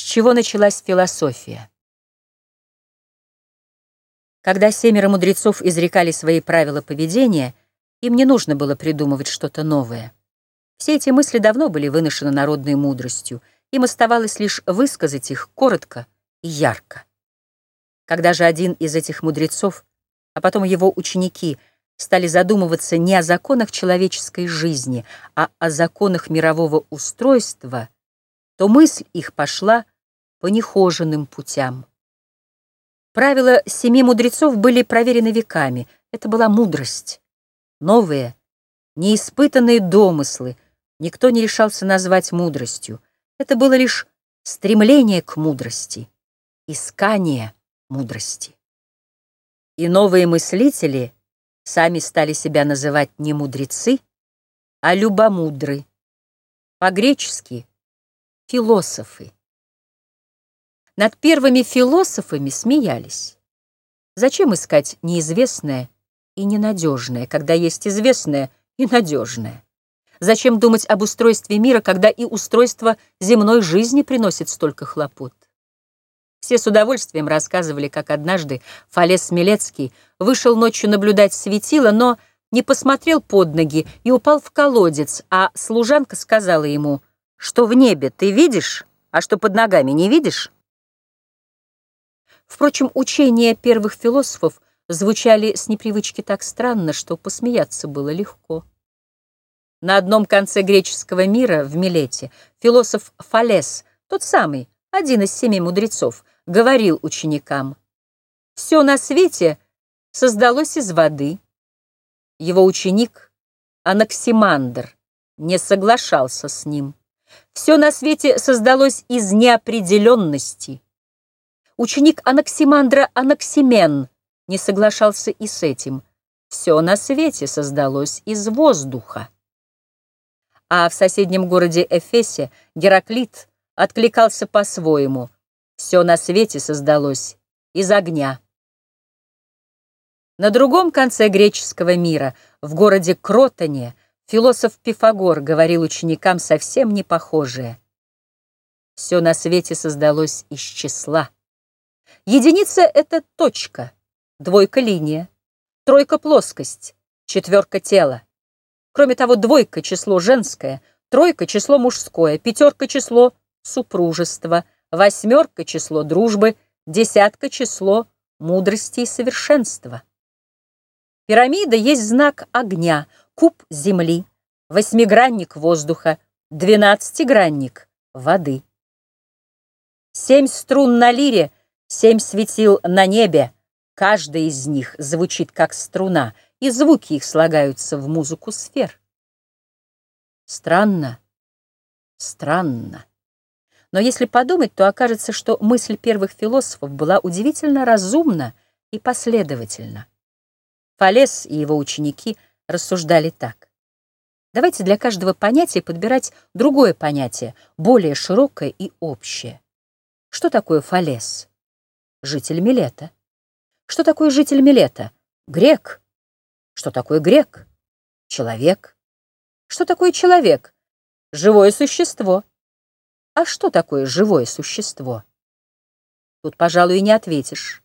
С чего началась философия? Когда семеро мудрецов изрекали свои правила поведения, им не нужно было придумывать что-то новое. Все эти мысли давно были выношены народной мудростью, им оставалось лишь высказать их коротко и ярко. Когда же один из этих мудрецов, а потом его ученики, стали задумываться не о законах человеческой жизни, а о законах мирового устройства, то мысль их пошла по нехоженным путям. Правила семи мудрецов были проверены веками. Это была мудрость. Новые, неиспытанные домыслы никто не решался назвать мудростью. Это было лишь стремление к мудрости, искание мудрости. И новые мыслители сами стали себя называть не мудрецы, а любомудры, по-гречески — философы. Над первыми философами смеялись. Зачем искать неизвестное и ненадежное, когда есть известное и надежное? Зачем думать об устройстве мира, когда и устройство земной жизни приносит столько хлопот? Все с удовольствием рассказывали, как однажды Фалес Смелецкий вышел ночью наблюдать светило, но не посмотрел под ноги и упал в колодец, а служанка сказала ему, что в небе ты видишь, а что под ногами не видишь? Впрочем, учения первых философов звучали с непривычки так странно, что посмеяться было легко. На одном конце греческого мира, в Милете, философ Фалес, тот самый, один из семи мудрецов, говорил ученикам, «Все на свете создалось из воды». Его ученик, Анаксимандр, не соглашался с ним. «Все на свете создалось из неопределенности». Ученик Анаксимандра Анаксимен не соглашался и с этим. Все на свете создалось из воздуха. А в соседнем городе Эфесе Гераклит откликался по-своему. Все на свете создалось из огня. На другом конце греческого мира, в городе Кротоне, философ Пифагор говорил ученикам совсем не похожее. Все на свете создалось из числа. Единица — это точка, двойка — линия, тройка — плоскость, четверка — тело. Кроме того, двойка — число женское, тройка — число мужское, пятерка — число супружества, восьмерка — число дружбы, десятка — число мудрости и совершенства. Пирамида есть знак огня, куб земли, восьмигранник воздуха, двенадцатигранник воды. Семь струн на лире — Семь светил на небе, каждый из них звучит как струна, и звуки их слагаются в музыку сфер. Странно, странно. Но если подумать, то окажется, что мысль первых философов была удивительно разумна и последовательна. Фалес и его ученики рассуждали так. Давайте для каждого понятия подбирать другое понятие, более широкое и общее. Что такое фалес? Житель Милета. Что такое житель Милета? Грек. Что такое грек? Человек. Что такое человек? Живое существо. А что такое живое существо? Тут, пожалуй, и не ответишь.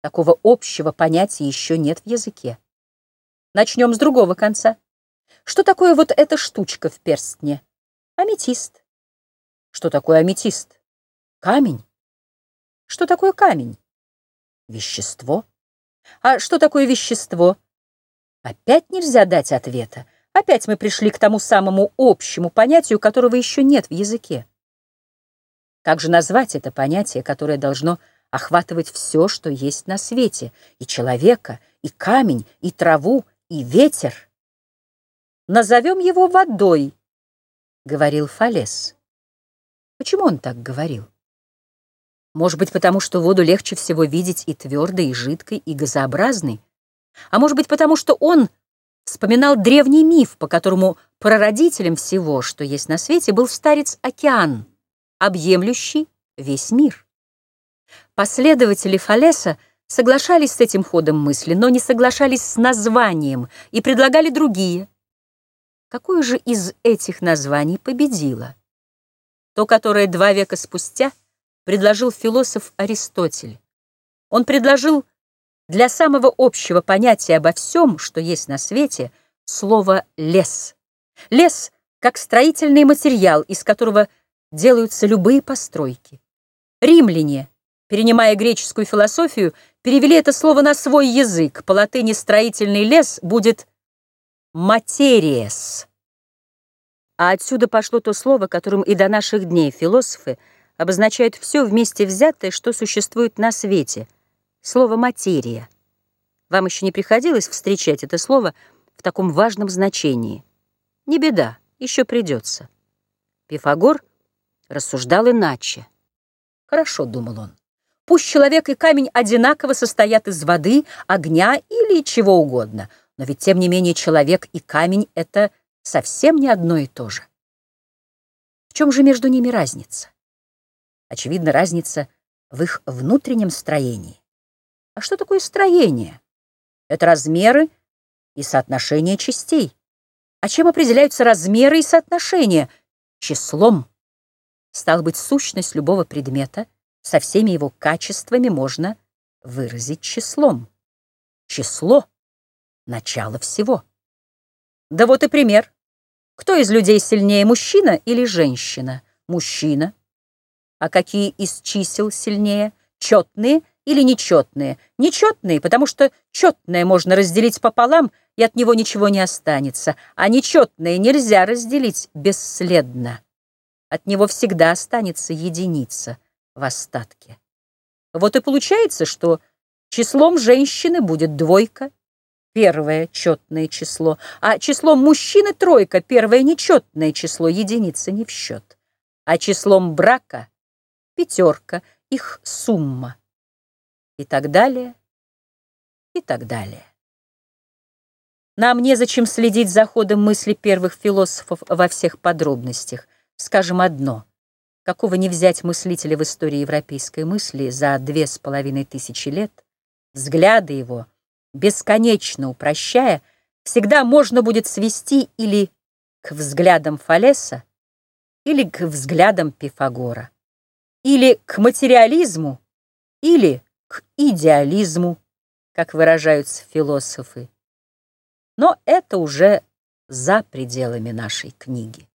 Такого общего понятия еще нет в языке. Начнем с другого конца. Что такое вот эта штучка в перстне? Аметист. Что такое аметист? Камень. Что такое камень? Вещество. А что такое вещество? Опять нельзя дать ответа. Опять мы пришли к тому самому общему понятию, которого еще нет в языке. Как же назвать это понятие, которое должно охватывать все, что есть на свете, и человека, и камень, и траву, и ветер? Назовем его водой, — говорил Фалес. Почему он так говорил? Может быть, потому что воду легче всего видеть и твердой, и жидкой, и газообразной. А может быть, потому что он вспоминал древний миф, по которому прародителем всего, что есть на свете, был старец-океан, объемлющий весь мир. Последователи Фалеса соглашались с этим ходом мысли, но не соглашались с названием и предлагали другие. Какое же из этих названий победило? То, которое два века спустя — предложил философ Аристотель. Он предложил для самого общего понятия обо всем, что есть на свете, слово «лес». Лес как строительный материал, из которого делаются любые постройки. Римляне, перенимая греческую философию, перевели это слово на свой язык. По латыни «строительный лес» будет «материес». А отсюда пошло то слово, которым и до наших дней философы обозначают все вместе взятое, что существует на свете. Слово «материя». Вам еще не приходилось встречать это слово в таком важном значении? Не беда, еще придется. Пифагор рассуждал иначе. Хорошо, думал он. Пусть человек и камень одинаково состоят из воды, огня или чего угодно, но ведь тем не менее человек и камень — это совсем не одно и то же. В чем же между ними разница? Очевидно, разница в их внутреннем строении. А что такое строение? Это размеры и соотношение частей. А чем определяются размеры и соотношения? Числом. Стало быть, сущность любого предмета со всеми его качествами можно выразить числом. Число — начало всего. Да вот и пример. Кто из людей сильнее, мужчина или женщина? Мужчина. А какие из чисел сильнее? Четные или нечетные? Нечетные, потому что четное можно разделить пополам, и от него ничего не останется, а нечетное нельзя разделить бесследно от него всегда останется единица в остатке. Вот и получается, что числом женщины будет двойка, первое четное число, а числом мужчины тройка, первое нечетное число, единица не в счет, а числом брака пятерка, их сумма и так далее, и так далее. Нам незачем следить за ходом мысли первых философов во всех подробностях. Скажем одно. Какого не взять мыслителя в истории европейской мысли за две с половиной тысячи лет, взгляды его, бесконечно упрощая, всегда можно будет свести или к взглядам Фалеса, или к взглядам Пифагора, или к материализму, или к идеализму, как выражаются философы. Но это уже за пределами нашей книги.